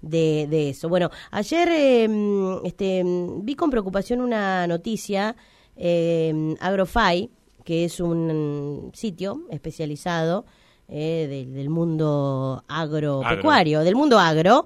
de, eso. Bueno, ayer em, este, vi con preocupación una noticia, eh, Agrofy, que es un sitio especializado eh, del, mundo agropecuario, del mundo agro,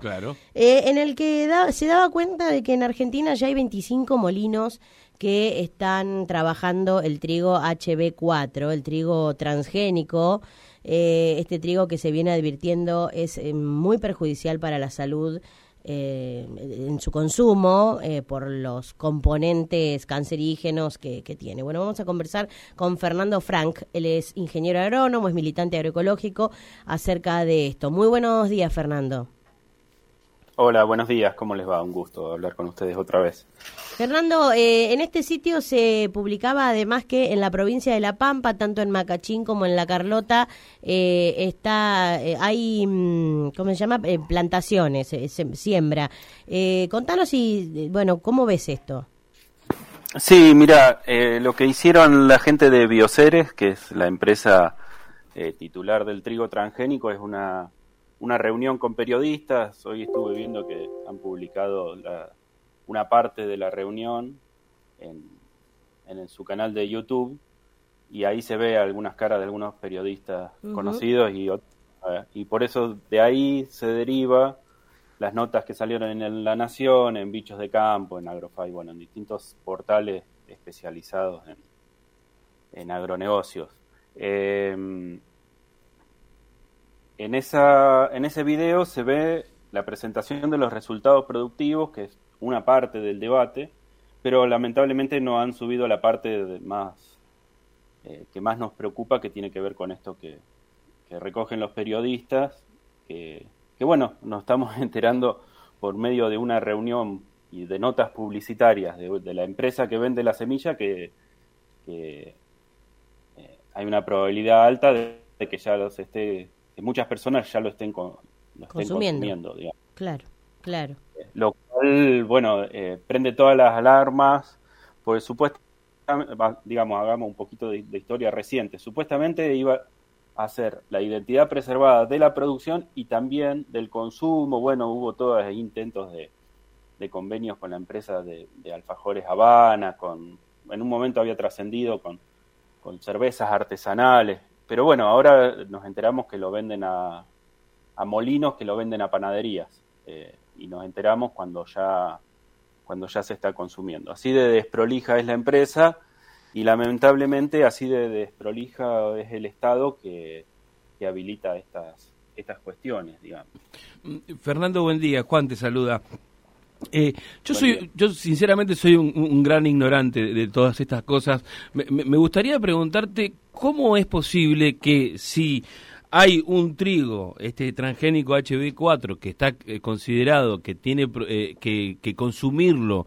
eh, en el que se daba cuenta de que en Argentina ya hay 25 molinos que están trabajando el trigo HB4, el trigo transgénico, eh, este trigo que se viene advirtiendo es eh, muy perjudicial para la salud eh, en su consumo por los componentes cancerígenos que, que, tiene. Bueno, vamos a conversar con Fernando Frank, él es ingeniero agrónomo, es militante agroecológico, acerca de esto. Muy buenos días, Fernando. Hola, buenos días, ¿cómo les va? Un gusto hablar con ustedes otra vez. Fernando, eh, en este sitio se publicaba además que en la provincia de La Pampa, tanto en Macachín como en La Carlota, eh, está eh, hay, mm, ¿cómo se llama? plantaciones, siembra. contanos y, bueno, ¿cómo ves esto? Sí, mira, lo que hicieron la gente de Bioceres, que es la empresa titular del trigo transgénico, es una una reunión con periodistas. Hoy estuve viendo que han publicado una parte de la reunión en, su canal de YouTube y ahí se ve algunas caras de algunos periodistas conocidos y, y por eso de ahí se deriva las notas que salieron en La Nación, en Bichos de Campo, en Agrofy, bueno, en distintos portales especializados en, en agronegocios. Eh, en, esa, en ese video se ve la presentación de los resultados productivos, que es una parte del debate, pero lamentablemente no han subido la parte más eh, que más nos preocupa, que tiene que ver con esto que, recogen los periodistas, que, bueno, nos estamos enterando por medio de una reunión y de notas publicitarias de, la empresa que vende la semilla que, eh, hay una probabilidad alta de que ya los esté que muchas personas ya lo estén, consumiendo. Claro, claro. Lo cual, bueno, eh, prende todas las alarmas, pues supuestamente, digamos, hagamos un poquito de, historia reciente, supuestamente iba a ser la identidad preservada de la producción y también del consumo, bueno, hubo todos intentos de, convenios con la empresa de, alfajores Habana, con, en un momento había trascendido con, con cervezas artesanales, pero bueno, ahora nos enteramos que lo venden a, molinos, que lo venden a panaderías. Eh, y nos enteramos cuando ya, cuando ya se está consumiendo. Así de desprolija es la empresa y lamentablemente así de desprolija es el Estado que, habilita estas, estas cuestiones, digamos. Fernando, buen día. Juan te saluda. Eh, yo soy, yo sinceramente soy un, gran ignorante de, todas estas cosas. Me, gustaría preguntarte cómo es posible que si hay un trigo, este transgénico HB4, que está eh, considerado que tiene eh, que, consumirlo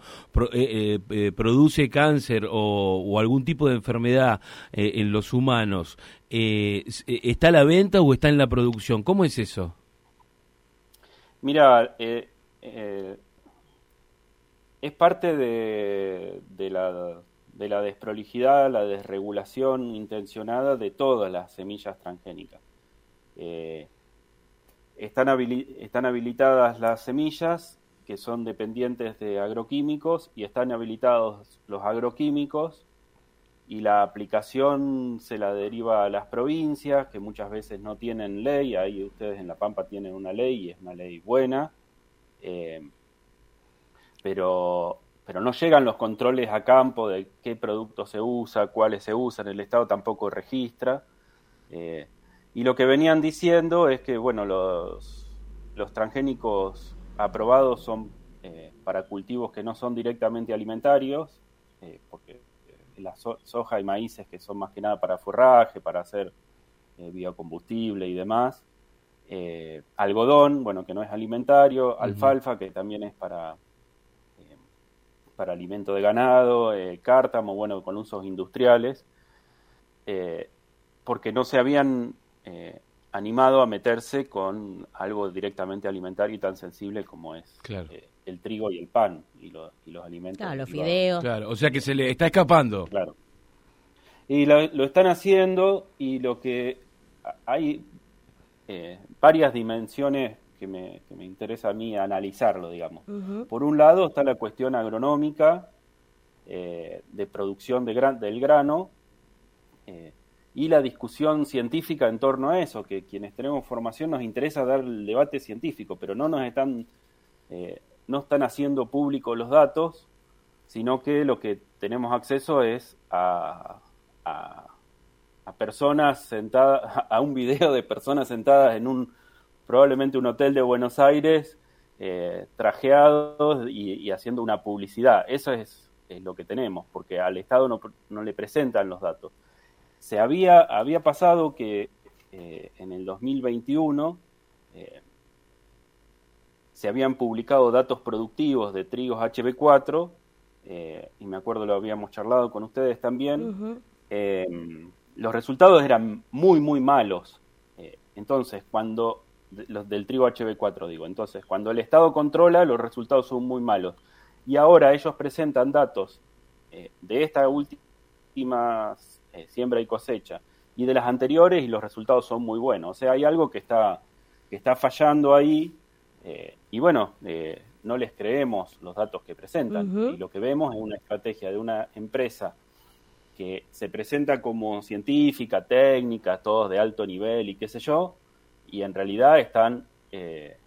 produce cáncer o, algún tipo de enfermedad en los humanos, ¿está a la venta o está en la producción? ¿Cómo es eso? Mira, es parte de, la, de la desprolijidad, la desregulación intencionada de todas las semillas transgénicas. Eh, están, están habilitadas las semillas que son dependientes de agroquímicos y están habilitados los agroquímicos y la aplicación se la deriva a las provincias que muchas veces no tienen ley, ahí ustedes en La Pampa tienen una ley y es una ley buena. Eh, pero, pero no llegan los controles a campo de qué producto se usa, cuáles se usan, el Estado tampoco registra. Eh, y lo que venían diciendo es que, bueno, los, los transgénicos aprobados son eh, para cultivos que no son directamente alimentarios, eh, porque la soja y maíces que son más que nada para forraje, para hacer biocombustible y demás. algodón, bueno, que no es alimentario, alfalfa, que también es para, para alimento de ganado, eh, cártamo, bueno, con usos industriales, eh, porque no se habían eh, animado a meterse con algo directamente alimentario y tan sensible como es el trigo y el pan y, y los alimentos. Claro, los fideos. Claro, o sea que se le está escapando. Claro. Y lo, lo están haciendo y lo que hay varias dimensiones que me, interesa a mí analizarlo, digamos. Por un lado está la cuestión agronómica eh, de producción de del grano eh, y la discusión científica en torno a eso, que quienes tenemos formación nos interesa dar el debate científico, pero no nos están, eh, no están haciendo públicos los datos, sino que lo que tenemos acceso es a, a, a personas sentadas, a un video de personas sentadas en un probablemente un hotel de Buenos Aires, eh, trajeados y, haciendo una publicidad. Eso es, lo que tenemos, porque al Estado no, no, le presentan los datos. Se había, había pasado que eh, en el 2021 eh, se habían publicado datos productivos de trigos HB4, y me acuerdo lo habíamos charlado con ustedes también. los resultados eran muy, muy malos. entonces, cuando los del trigo HB4 digo. Entonces, cuando el Estado controla, los resultados son muy malos. Y ahora ellos presentan datos eh, de esta última eh, siembra y cosecha y de las anteriores y los resultados son muy buenos. O sea, hay algo que está, que está fallando ahí eh, y bueno, no les creemos los datos que presentan. Y lo que vemos es una estrategia de una empresa que se presenta como científica, técnica, todos de alto nivel y qué sé yo, y en realidad están eh,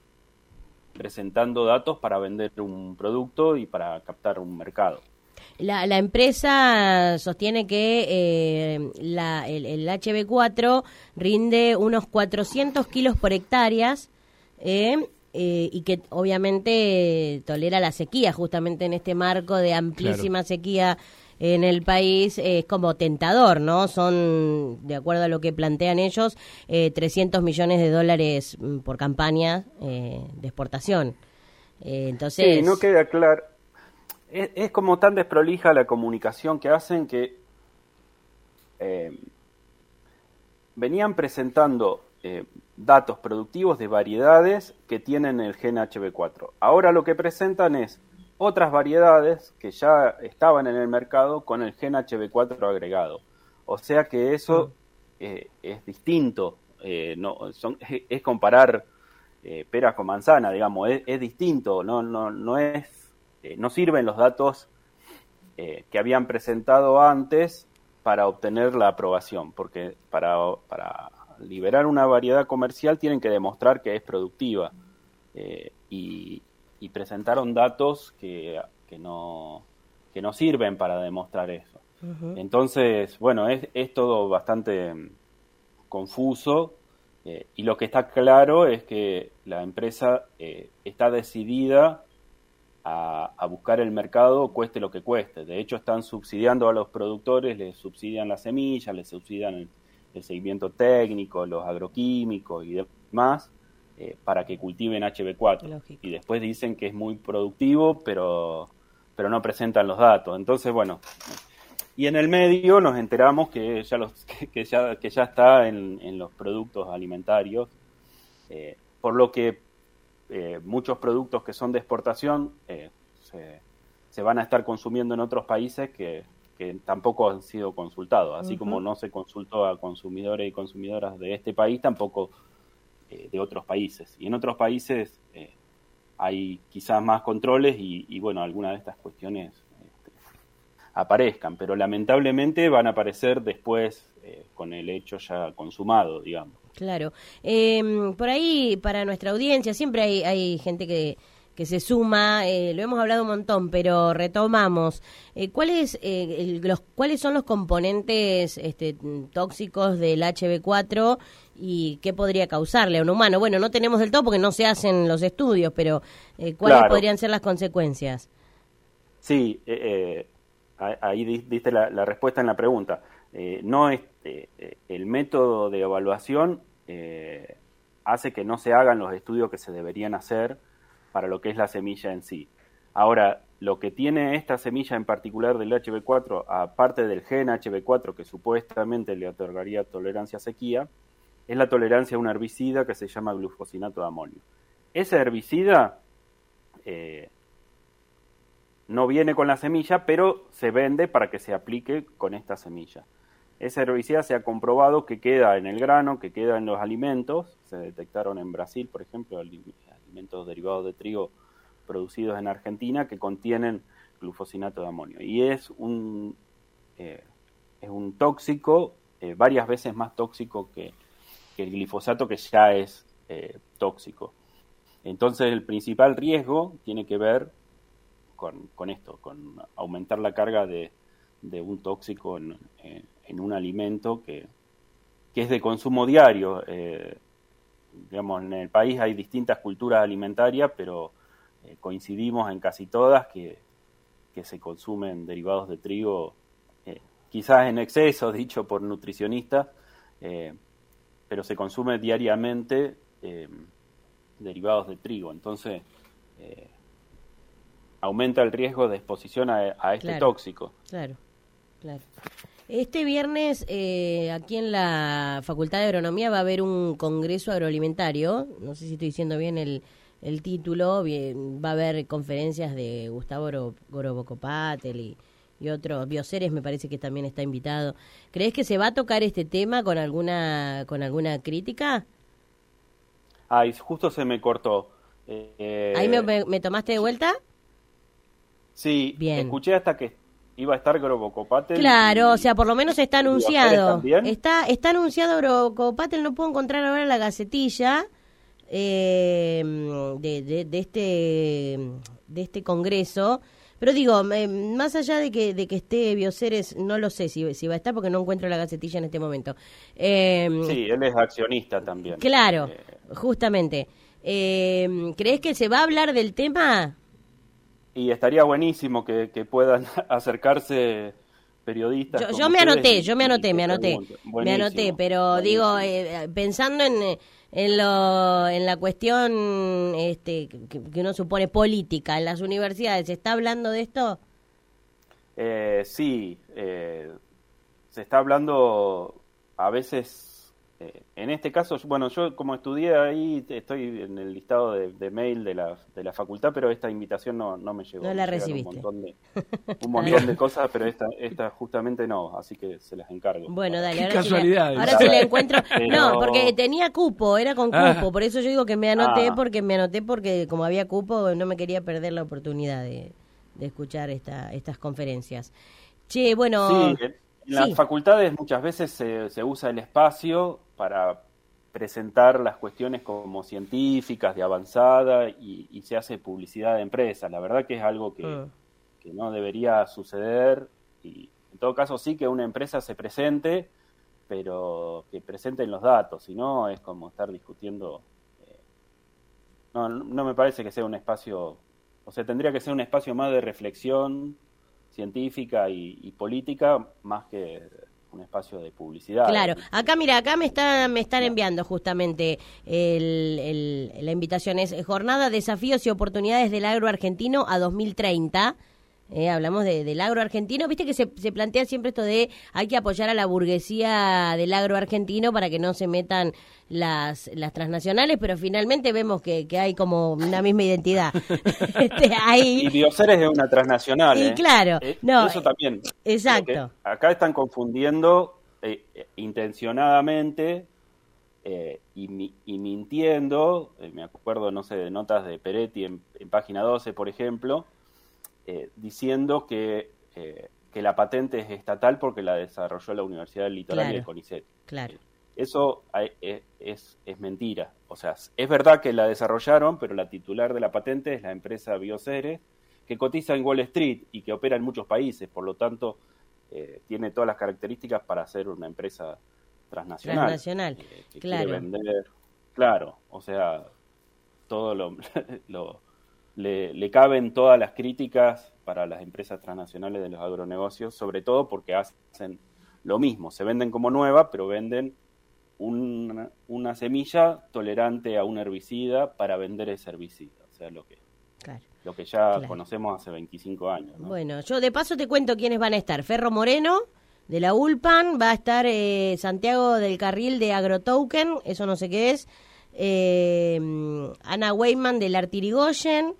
presentando datos para vender un producto y para captar un mercado. La, la empresa sostiene que eh, la, el, HB4 rinde unos 400 kilos por hectáreas eh, y que obviamente tolera la sequía, justamente en este marco de amplísima sequía en el país es como tentador, ¿no? Son, de acuerdo a lo que plantean ellos, eh, 300 millones de dólares mm, por campaña eh, de exportación. Eh, entonces... Sí, no queda claro. Es, como tan desprolija la comunicación que hacen que eh, venían presentando datos productivos de variedades que tienen el gen HB4. Ahora lo que presentan es otras variedades que ya estaban en el mercado con el gen HB4 agregado. O sea que eso eh, es distinto, eh, no, son, es comparar eh, peras con manzana, digamos, es, distinto, no, no, no, es, no sirven los datos que habían presentado antes para obtener la aprobación, porque para, para liberar una variedad comercial tienen que demostrar que es productiva. y, y presentaron datos que, que, no, que no sirven para demostrar eso. Entonces, bueno, es, es, todo bastante mm, confuso eh, y lo que está claro es que la empresa eh, está decidida a, a, buscar el mercado cueste lo que cueste. De hecho, están subsidiando a los productores, les subsidian las semillas, les subsidian el, el seguimiento técnico, los agroquímicos y demás, eh, para que cultiven HB4. Y después dicen que es muy productivo, pero, pero no presentan los datos. Entonces, bueno, y en el medio nos enteramos que ya, los, que, ya, que ya está en, en los productos alimentarios, eh, por lo que eh, muchos productos que son de exportación se, se, van a estar consumiendo en otros países que, que tampoco han sido consultados. Así como no se consultó a consumidores y consumidoras de este país, tampoco eh, de otros países. Y en otros países eh, hay quizás más controles y, bueno, algunas de estas cuestiones este, aparezcan, pero lamentablemente van a aparecer después eh, con el hecho ya consumado, digamos. Claro. Em, por ahí, para nuestra audiencia, siempre hay, hay gente que que se suma, eh, lo hemos hablado un montón, pero retomamos. Eh, ¿cuáles, eh, los, ¿Cuáles son los componentes este, tóxicos del HB4 y qué podría causarle a un humano? Bueno, no tenemos del todo porque no se hacen los estudios, pero ¿cuáles podrían ser las consecuencias? Sí, ahí diste la, la, respuesta en la pregunta. no es, el método de evaluación hace que no se hagan los estudios que se deberían hacer para lo que es la semilla en sí. Ahora, lo que tiene esta semilla en particular del HB4, aparte del gen HB4 que supuestamente le otorgaría tolerancia a sequía, es la tolerancia a un herbicida que se llama glufosinato de amonio. Ese herbicida eh, no viene con la semilla, pero se vende para que se aplique con esta semilla. ese herbicida se ha comprobado que queda en el grano, que queda en los alimentos. Se detectaron en Brasil, por ejemplo, alimentos derivados de trigo producidos en Argentina que contienen glufosinato de amonio. Y es un, eh, es un tóxico, eh, varias veces más tóxico que, el glifosato, que ya es eh, tóxico. Entonces el principal riesgo tiene que ver con, con esto, con aumentar la carga de, de un tóxico en, en, un alimento que, que, es de consumo diario. Digamos, en el país hay distintas culturas alimentarias, pero coincidimos en casi todas que, que se consumen derivados de trigo, eh, quizás en exceso, dicho por nutricionistas, eh, pero se consume diariamente eh, derivados de trigo. Entonces, aumenta el riesgo de exposición a, este tóxico. Claro, claro. Este viernes, aquí en la Facultad de Agronomía va a haber un congreso agroalimentario. No sé si estoy diciendo bien el, el título, va a haber conferencias de Gustavo Gorobocopatel y, y otros, Bioceres me parece que también está invitado. ¿Crees que se va a tocar este tema con alguna, con alguna crítica? Ay, justo se me cortó. Eh, ¿Ahí me, tomaste de vuelta? Sí, Bien. escuché hasta que iba a estar Grobocopatel. Claro, o sea, por lo menos está anunciado. Está, está anunciado Grobocopatel, no puedo encontrar ahora la gacetilla eh, de, de, este de este congreso. Pero digo más allá de que de que esté Bioceres no lo sé si, si va a estar porque no encuentro la gacetilla en este momento. Eh, sí él es accionista también. Claro eh, justamente. Eh, crees que se va a hablar del tema y estaría buenísimo que, puedan acercarse periodistas. Yo, me anoté, yo me anoté, me anoté, me anoté, pero digo, pensando en, en, lo, en la cuestión este, que, uno supone política en las universidades, ¿se está hablando de esto? Eh, sí, eh, se está hablando a veces eh, en este caso, bueno, yo como estudié ahí, estoy en el listado de, mail de la, de la facultad, pero esta invitación no, no me llegó. No la recibiste. Un montón de, un montón de cosas, pero esta, esta justamente no, así que se las encargo. Bueno, dale. Ahora casualidad. ahora se le encuentro. No, porque tenía cupo, era con ah. cupo, por eso yo digo que me anoté, ah. porque me anoté porque como había cupo no me quería perder la oportunidad de, de escuchar esta, estas conferencias. Che, bueno... Sí, en las facultades muchas veces se, se usa el espacio para presentar las cuestiones como científicas, de avanzada, y, se hace publicidad de empresas. La verdad que es algo que, ah. que, no debería suceder, y en todo caso sí que una empresa se presente, pero que presenten los datos, si no es como estar discutiendo. Eh, no, no me parece que sea un espacio, o sea, tendría que ser un espacio más de reflexión científica y, política, más que un espacio de publicidad. Claro, acá mira, acá me están me están enviando justamente el, la invitación es jornada desafíos y oportunidades del agro argentino a 2030 eh, hablamos de, del agro argentino, viste que se, se, plantea siempre esto de hay que apoyar a la burguesía del agro argentino para que no se metan las, las transnacionales, pero finalmente vemos que, que hay como una misma identidad. este, Y Bioceres es una transnacional. Y ¿eh? claro, eh, no, eso también. Exacto. Acá están confundiendo intencionadamente y, y, mintiendo, me acuerdo, no sé, de notas de Peretti en, en página 12, por ejemplo, eh, diciendo que, eh, que la patente es estatal porque la desarrolló la Universidad del Litoral y el CONICET. Claro. Eso es, es, mentira. O sea, es verdad que la desarrollaron, pero la titular de la patente es la empresa Bioceres, que cotiza en Wall Street y que opera en muchos países, por lo tanto, eh, tiene todas las características para ser una empresa transnacional. Transnacional, claro. vender, claro, o sea, todo lo, lo le, caben todas las críticas para las empresas transnacionales de los agronegocios, sobre todo porque hacen lo mismo, se venden como nueva, pero venden una, una semilla tolerante a un herbicida para vender ese herbicida, o sea, lo que, lo que ya conocemos hace 25 años. Bueno, yo de paso te cuento quiénes van a estar. Ferro Moreno, de la ULPAN, va a estar eh, Santiago del Carril de AgroToken, eso no sé qué es, eh, Ana Weyman del Artirigoyen,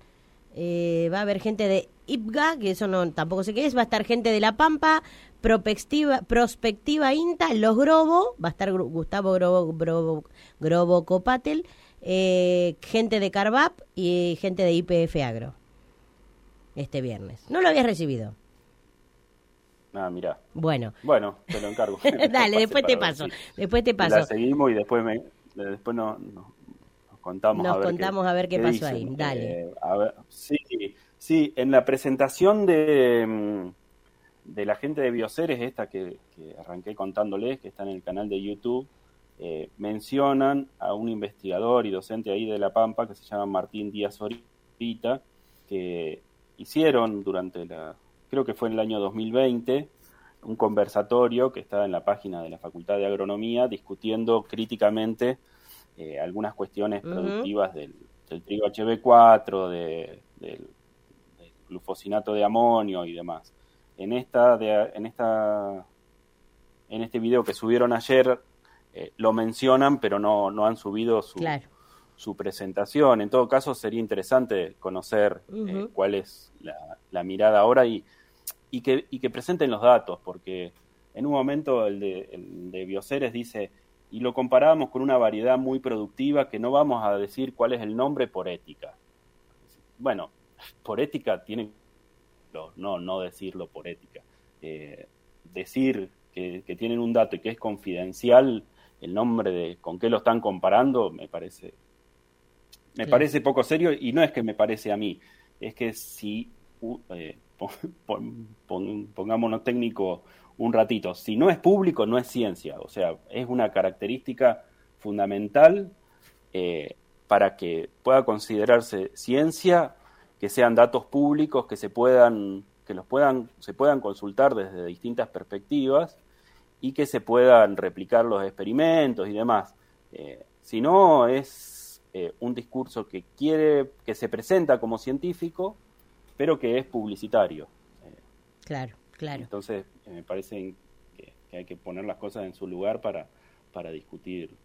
eh, va a haber gente de IPGA, que eso no tampoco sé qué es, va a estar gente de La Pampa, Prospectiva, Prospectiva INTA, Los Grobo, va a estar Gustavo Grobo, Grobo, Grobo Copatel, eh, gente de Carvap y gente de IPF Agro este viernes. ¿No lo habías recibido? Ah, mira. Bueno. Bueno, te lo encargo. Dale, después te paso. Después te paso. La seguimos y después me, después no, contamos nos a ver contamos qué, a ver qué, pasó ahí. Dale. Eh, a ver, sí, sí, en la presentación de mm, de la gente de Bioceres, esta que, que arranqué contándoles, que está en el canal de YouTube, eh, mencionan a un investigador y docente ahí de La Pampa que se llama Martín Díaz Orita, que hicieron durante la, creo que fue en el año 2020, un conversatorio que está en la página de la Facultad de Agronomía discutiendo críticamente eh, algunas cuestiones productivas del, trigo HB4, del, glufosinato de amonio y demás. En esta, en esta, en este video que subieron ayer eh, lo mencionan, pero no, no han subido su, su presentación. En todo caso, sería interesante conocer eh, cuál es la, mirada ahora y, y, que, y que presenten los datos, porque en un momento el de, el de Bioceres dice, y lo comparamos con una variedad muy productiva que no vamos a decir cuál es el nombre por ética. Bueno, por ética tiene no, no decirlo por ética. Eh, decir que, que, tienen un dato y que es confidencial, el nombre de con qué lo están comparando, me parece me parece poco serio y no es que me parece a mí, es que si, eh, pongámonos técnico un ratito, si no es público, no es ciencia, o sea, es una característica fundamental eh, para que pueda considerarse ciencia, que sean datos públicos, que se puedan, que los puedan, se puedan consultar desde distintas perspectivas y que se puedan replicar los experimentos y demás. Eh, si no, es eh, un discurso que quiere, que se presenta como científico, pero que es publicitario. claro, Entonces, eh, me parece que, hay que poner las cosas en su lugar para, para discutir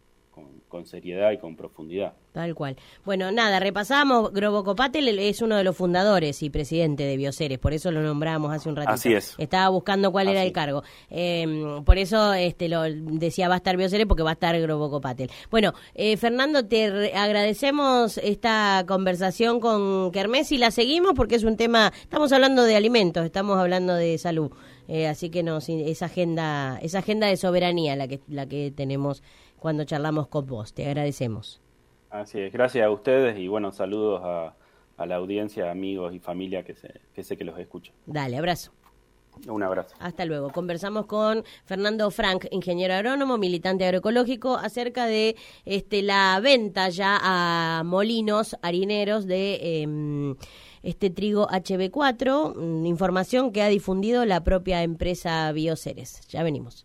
con, seriedad y con profundidad. Tal cual. Bueno, nada, repasamos. Grobo Copatel es uno de los fundadores y presidente de Bioceres, por eso lo nombramos hace un ratito. Así es. Estaba buscando cuál era el cargo. Em, por eso este, lo decía va a estar Bioceres porque va a estar Grobo Copatel. Bueno, eh, Fernando, te agradecemos esta conversación con Kermés y la seguimos porque es un tema, estamos hablando de alimentos, estamos hablando de salud. Eh, así que no, esa agenda, esa agenda de soberanía la que, la que tenemos cuando charlamos con vos. Te agradecemos. Así es, gracias a ustedes y bueno, saludos a, la audiencia, amigos y familia que, que sé que los escucha. Dale, abrazo. Un abrazo. Hasta luego. Conversamos con Fernando Frank, ingeniero agrónomo, militante agroecológico, acerca de este, la venta ya a molinos harineros de em, este trigo HB4, mm, información que ha difundido la propia empresa Bioceres. Ya venimos.